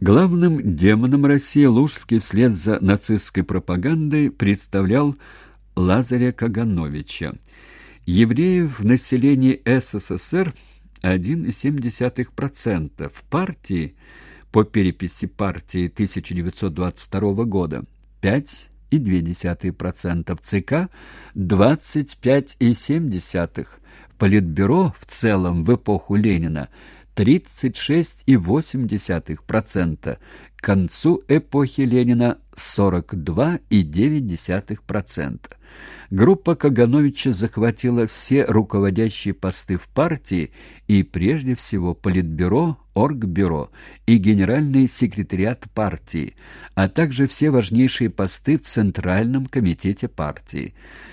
Главным демоном России Лужский вслед за нацистской пропагандой представлял Лазаря Кагановича. Евреев в населении СССР 1,7%, в партии по переписи партии 1922 года 5,2%, в ЦК 25,7%, в Политбюро в целом в эпоху Ленина 36,8%, концу эпохи Ленина 42,9%. Группа Кагановича захватила все руководящие посты в партии и прежде всего Политбюро, Оргбюро и Генеральный секретариат партии, а также все важнейшие посты в Центральном комитете партии.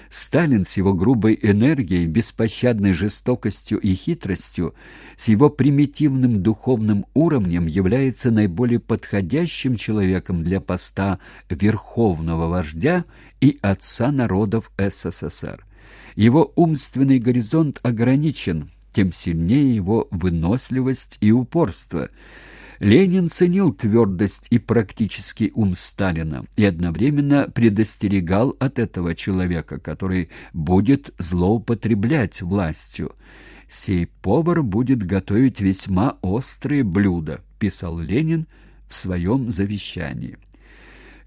Сталин с его грубой энергией, беспощадной жестокостью и хитростью, с его примитивным духовным уровнем является наиболее подходящим человеком для поста верховного вождя и отца народов СССР. Его умственный горизонт ограничен, тем сильнее его выносливость и упорство. Ленин ценил твердость и практический ум Сталина и одновременно предостерегал от этого человека, который будет злоупотреблять властью. «Сей повар будет готовить весьма острые блюда», — писал Ленин в своем завещании.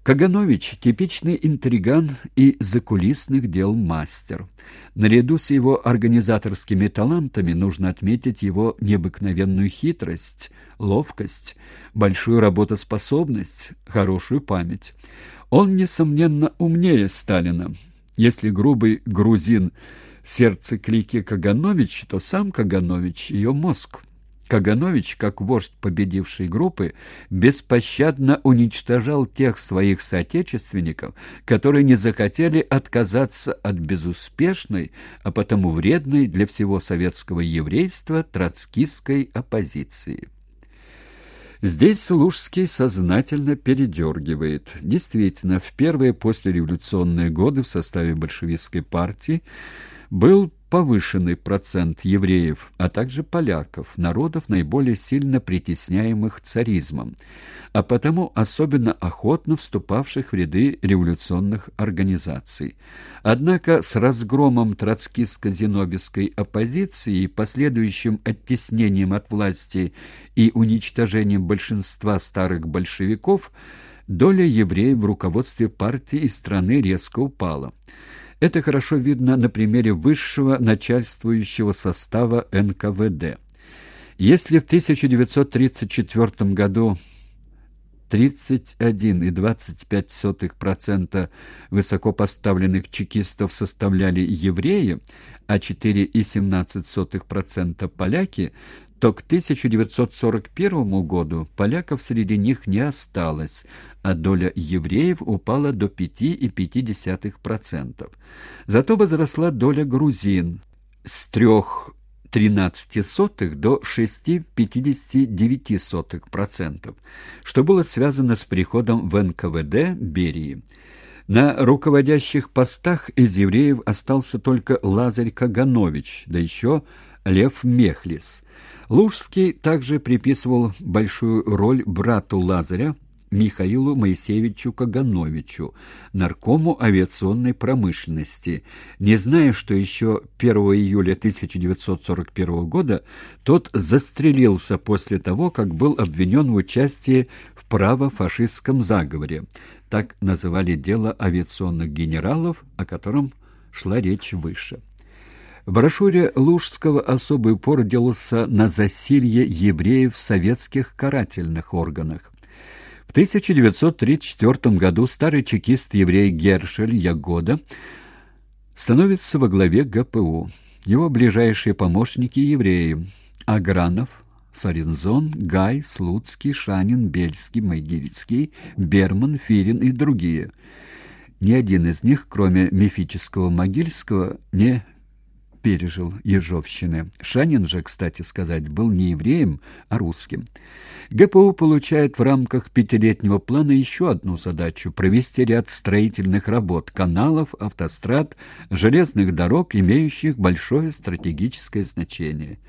Каганович – типичный интриган и закулисных дел мастер. Наряду с его организаторскими талантами нужно отметить его необыкновенную хитрость, ловкость, большую работоспособность, хорошую память. Он, несомненно, умнее Сталина. Если грубый грузин – сердце клики Каганович, то сам Каганович – ее мозг. Каганович, как вождь победившей группы, беспощадно уничтожал тех своих соотечественников, которые не захотели отказаться от безуспешной, а потому вредной для всего советского еврейства троцкистской оппозиции. Здесь Лужский сознательно передергивает. Действительно, в первые послереволюционные годы в составе большевистской партии был повышенный процент евреев, а также поляков, народов, наиболее сильно притесняемых царизмом, а потому особенно охотно вступавших в ряды революционных организаций. Однако с разгромом троцкистско-зенобисской оппозиции и последующим оттеснением от власти и уничтожением большинства старых большевиков доля евреев в руководстве партии и страны резко упала. Это хорошо видно на примере высшего начальствующего состава НКВД. Если в 1934 году 31,25% высокопоставленных чекистов составляли евреи, а 4,17% поляки, то к 1941 году поляков среди них не осталось, а доля евреев упала до 5,5%. Зато возросла доля грузин с 3,13 до 6,59%, что было связано с приходом в НКВД Берии. На руководящих постах из евреев остался только Лазарь Каганович, да еще Лев Мехлис – Лужский также приписывал большую роль брату Лазаря, Михаилу Моисеевичу Кагановичу, наркому авиационной промышленности, не зная, что еще 1 июля 1941 года тот застрелился после того, как был обвинен в участии в правофашистском заговоре. Так называли дело авиационных генералов, о котором шла речь выше. В брошюре Лужского особый упор делался на засилье евреев в советских карательных органах. В 1934 году старый чекист-еврей Гершель Ягода становится во главе ГПУ. Его ближайшие помощники – евреи – Агранов, Сарензон, Гай, Слуцкий, Шанин, Бельский, Могильский, Берман, Филин и другие. Ни один из них, кроме мифического Могильского, не пережил Ежовщины. Шанин же, кстати сказать, был не евреем, а русским. ГПУ получает в рамках пятилетнего плана еще одну задачу – провести ряд строительных работ, каналов, автострад, железных дорог, имеющих большое стратегическое значение.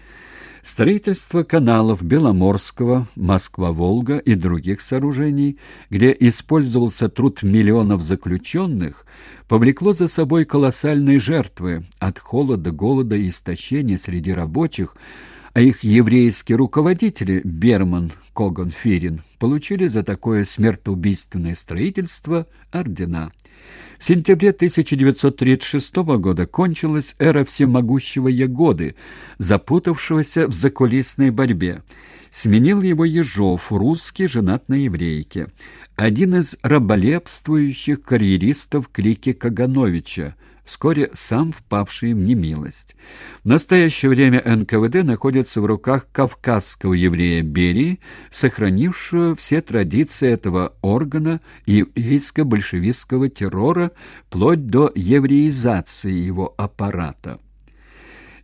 Строительство каналов Беломорского, Москва-Волга и других сооружений, где использовался труд миллионов заключенных, повлекло за собой колоссальные жертвы от холода, голода и истощения среди рабочих, а их еврейские руководители Берман, Коган, Фирин получили за такое смертоубийственное строительство ордена. В сентябре 1936 года кончилась эра всемогущего Ягоды, запутавшегося в закулисной борьбе. Сменил его Ежов, русский, женат на еврейке. Один из раболепствующих карьеристов клики Кагановича – вскоре сам впавший в немилость. В настоящее время НКВД находится в руках кавказского еврея Берии, сохранившего все традиции этого органа еврейско-большевистского террора вплоть до евреизации его аппарата.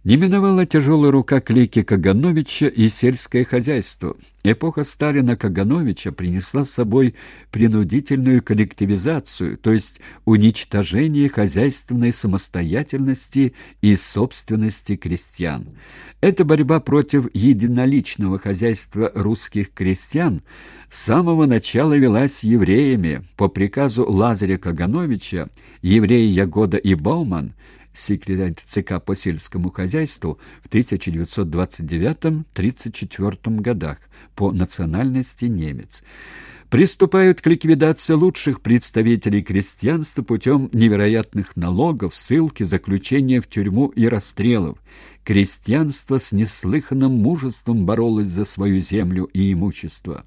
Не миновала тяжелая рука клики Кагановича и сельское хозяйство. Эпоха Сталина-Кагановича принесла с собой принудительную коллективизацию, то есть уничтожение хозяйственной самостоятельности и собственности крестьян. Эта борьба против единоличного хозяйства русских крестьян с самого начала велась евреями. По приказу Лазаря Кагановича евреи Ягода и Бауман – секретарь ЦК по сельскому хозяйству в 1929-34 годах, по национальности немец. Приступают к ликвидации лучших представителей крестьянства путем невероятных налогов, ссылки, заключения в тюрьму и расстрелов. Крестьянство с неслыханным мужеством боролось за свою землю и имущество.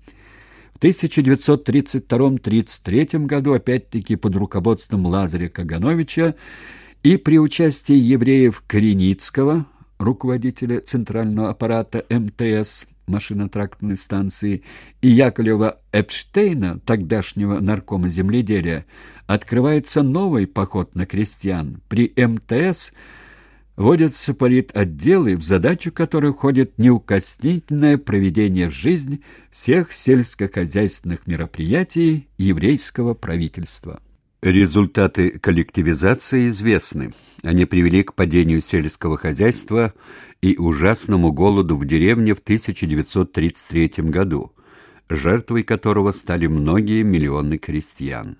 В 1932-33 году, опять-таки под руководством Лазаря Кагановича, и при участии евреев Кореницкого, руководителя центрального аппарата МТС, машино-трактной станции, и Яковлева Эпштейна, тогдашнего наркома земледелия, открывается новый поход на крестьян. При МТС вводятся политотделы, в задачу которых входит неукоснительное проведение в жизнь всех сельскохозяйственных мероприятий еврейского правительства. Результаты коллективизации известны. Они привели к падению сельского хозяйства и ужасному голоду в деревне в 1933 году, жертвой которого стали многие миллионы крестьян.